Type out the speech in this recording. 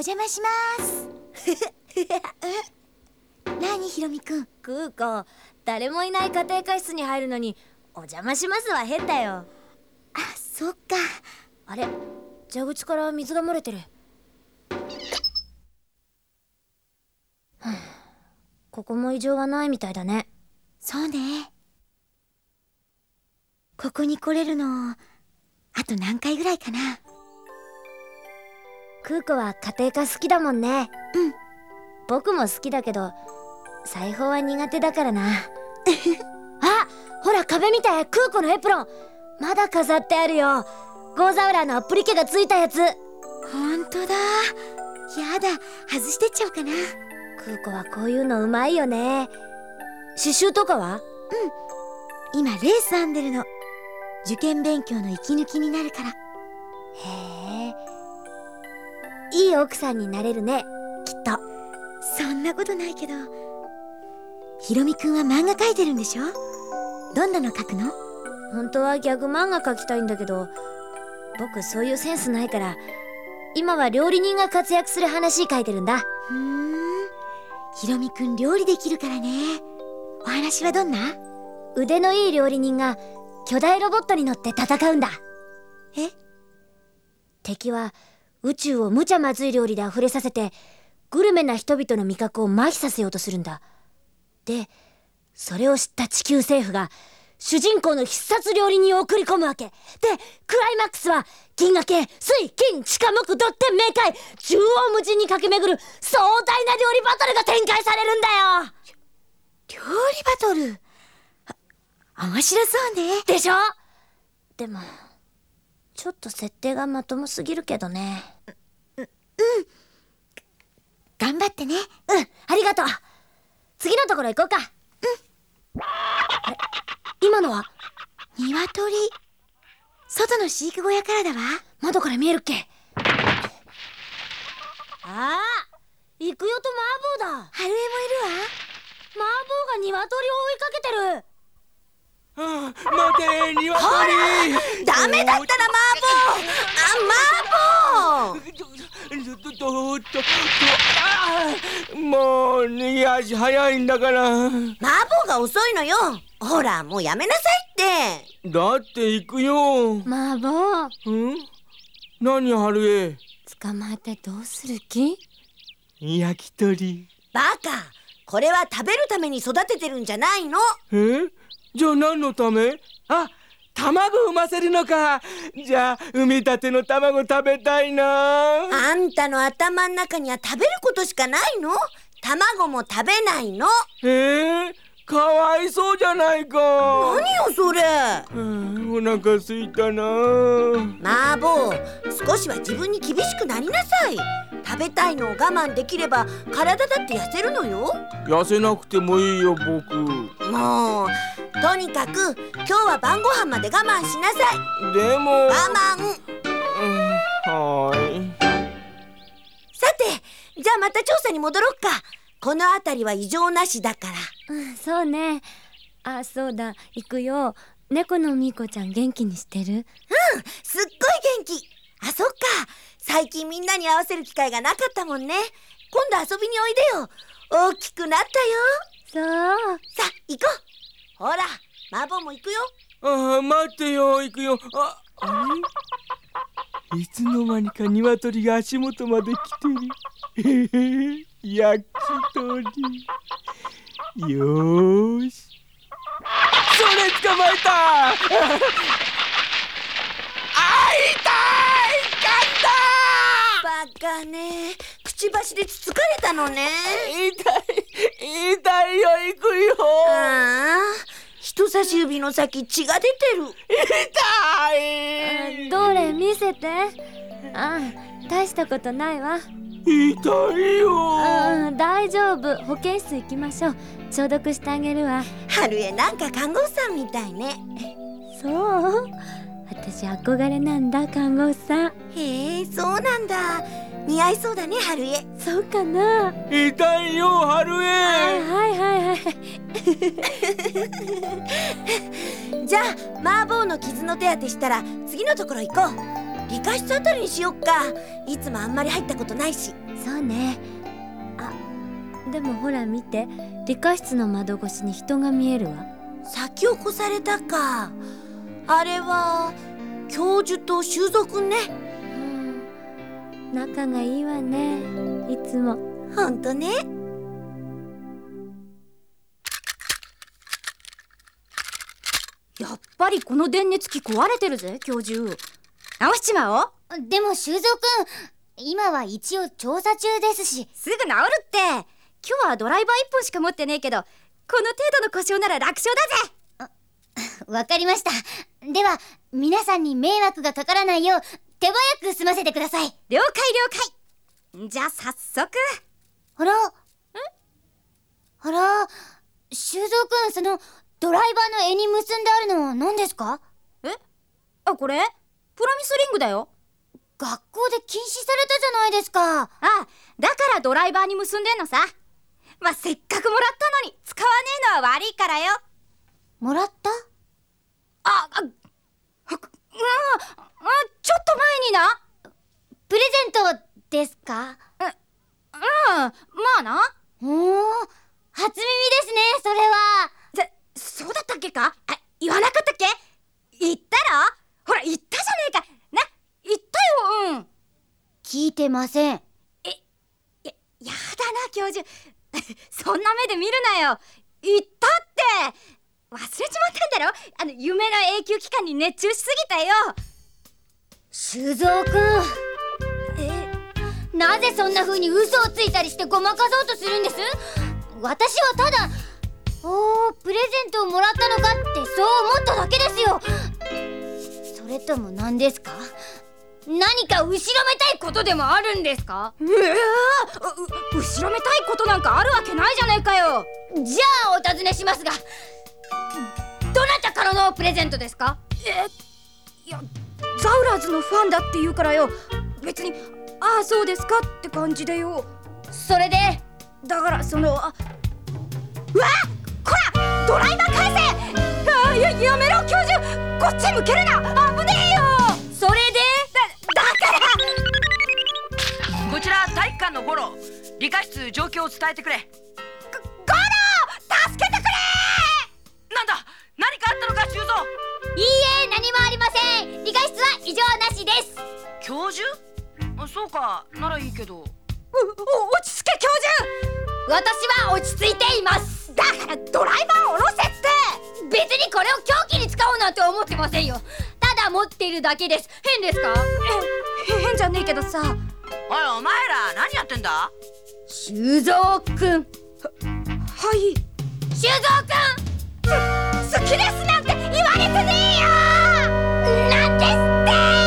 お邪魔します。何ひろみくん？クーコ誰もいない家庭科室に入るのにお邪魔しますは変だよ。あそっか。あれ？蛇口から水が漏れてる。ここも異常はないみたいだね。そうね。ここに来れるのあと何回ぐらいかなクーコは家庭科好きだもんね。うん僕も好きだけど裁縫は苦手だからな。あほら壁見てクーコのエプロン。まだ飾ってあるよ。ゴーザウラーのアプリケがついたやつ。ほんとだ。やだ外してっちゃおうかな。クーコはこういうのうまいよね。刺繍とかは？今レース編んでるの。受験勉強の息抜きになるから。へえいい奥さんになれるね。きっと。そんなことないけど。ひろみくんは漫画描いてるんでしょ？どんなの描くの？本当はギャグ漫画描きたいんだけど僕そういうセンスないから今は料理人が活躍する話書いてるんだ。ふーん。ひろみくん料理できるからね。お話はどんな？腕のいい料理人が巨大ロボットに乗って戦うんだ。え？敵は宇宙を無茶まずい料理で溢れさせてグルメな人々の味覚を麻痺させようとするんだ。でそれを知った地球政府が主人公の必殺料理人を送り込むわけ。でクライマックスは銀河系水金地下木土天明海縦横無尽に駆け巡る壮大な料理バトルが展開されるんだよ。料理バトル？あ面白そうね。でしょ？でもちょっと設定がまともすぎるけどね。頑張ってね。うんありがとう。次のところ行こうか。うん。あれ？今のは？鶏。外の飼育小屋からだわ。窓から見えるっけ？ああ行くよと麻婆だ。春江もいるわ。麻婆が鶏を追いかけてる。あ待て鶏ダメだったら麻婆。あ麻婆。ちょちょっとともう逃げ足早いんだから麻婆が遅いのよほらもうやめなさいってだって行くよ麻婆うん何春江捕まえてどうする気焼き鳥バカこれは食べるために育ててるんじゃないの？え？じゃあ何のため？あ卵産ませるのか。じゃあ産みたての卵食べたいな。あんたの頭の中には食べることしかないの？卵も食べないの？え？ー、かわいそうじゃないか。何よそれ？うんお腹すいたな。麻婆少しは自分に厳しくなりなさい食べたいのを我慢できれば体だって痩せるのよ。痩せなくてもいいよ僕。もうとにかく今日は晩ご飯まで我慢しなさい。でも。我慢。うんはーい。さてじゃあまた調査に戻ろっか。この辺りは異常なしだから。うんそうね。あそうだ。行くよ。猫のみーこちゃん元気にしてる？すっごい元気。あそっか最近みんなに合わせる機会がなかったもんね。今度遊びにおいでよ。大きくなったよ。そう。さあ行こう。ほら麻婆も行くよ。あー待ってよ。行くよ。ああれいつの間にか鶏が足元まで来てる。へ へ焼き鳥。よーし。それ捕まえた。あ痛いバカねくちばしでつつかれたのね。痛い痛いよ行くよ。ああ人差し指の先血が出てる。痛い。どれ見せて。あ大したことないわ。痛いよ。うん大丈夫。保健室行きましょう。消毒してあげるわ。春江なんか看護師さんみたいね。そう。私憧れなんだ看護師さん。へえそうなんだ似合いそうだね春江。そうかな。痛いよ春はい江はいはいはい。じゃあ麻婆の傷の手当てしたら次のところ行こう。理科室あたりにしよっか。いつもあんまり入ったことないし。そうね。あでもほら見て。理科室の窓越しに人が見えるわ。先を越されたか。あれは教授と修造くんね。うん仲がいいわね。いつも。ほんとね。やっぱりこの電熱器壊れてるぜ教授直しちまおう。でも修造くん今は一応調査中ですし。すぐ治るって。今日はドライバー1本しか持ってねえけどこの程度の故障なら楽勝だぜ。わかりました。では皆さんに迷惑がかからないよう手早く済ませてください。了解了解。じゃあ早速。あら。ん？あら。修造くんそのドライバーの柄に結んであるのは何ですか？あこれ？プロミスリングだよ。学校で禁止されたじゃないですか。あだからドライバーに結んでんのさ。まあせっかくもらったのに使わねえのは悪いからよ。もらった？ああうんあちょっと前になプレゼントですかうん。まあな。おお初耳ですねそれは。そそうだったっけか？あ言わなかったっけ？言ったろほら言ったじゃねえか。な言ったよ。うん。聞いてません。ややだな教授。そんな目で見るなよ。言ったって。忘れちまったんだろ？あの夢の永久期間に熱中しすぎたよ。修造くんえなぜそんな風に嘘をついたりしてごまかそうとするんです？私はただおープレゼントをもらったのかってそう思っただけですよ。それとも何ですか？何か後ろめたいことでもあるんですか？うわう後ろめたいことなんかあるわけないじゃねえかよ。じゃあお尋ねしますがどなたからのプレゼントですか？えいやザウラーズのファンだって言うからよ。別にああそうですかって感じでよ。それで？だからそのあうわこらドライバー返せ！あややめろ教授！こっち向けるな！危ねえよ！それで？だだから！こちら体育館のゴロ理科室状況を伝えてくれ。ゴロ助けてくれ！なんだ？何かあったのか修造。いいえ何もありません。理科室は異常なしです。教授？あそうか。ならいいけど。落ち着け教授。私は落ち着いています。だからドライバーを下ろせって。別にこれを凶器に使おうなんて思ってませんよ。ただ持っているだけです。変ですか？え変じゃねえけどさ。おいお前ら何やってんだ？修造くんはい。修造くん好きですなんて言われてねえよ。なんですって。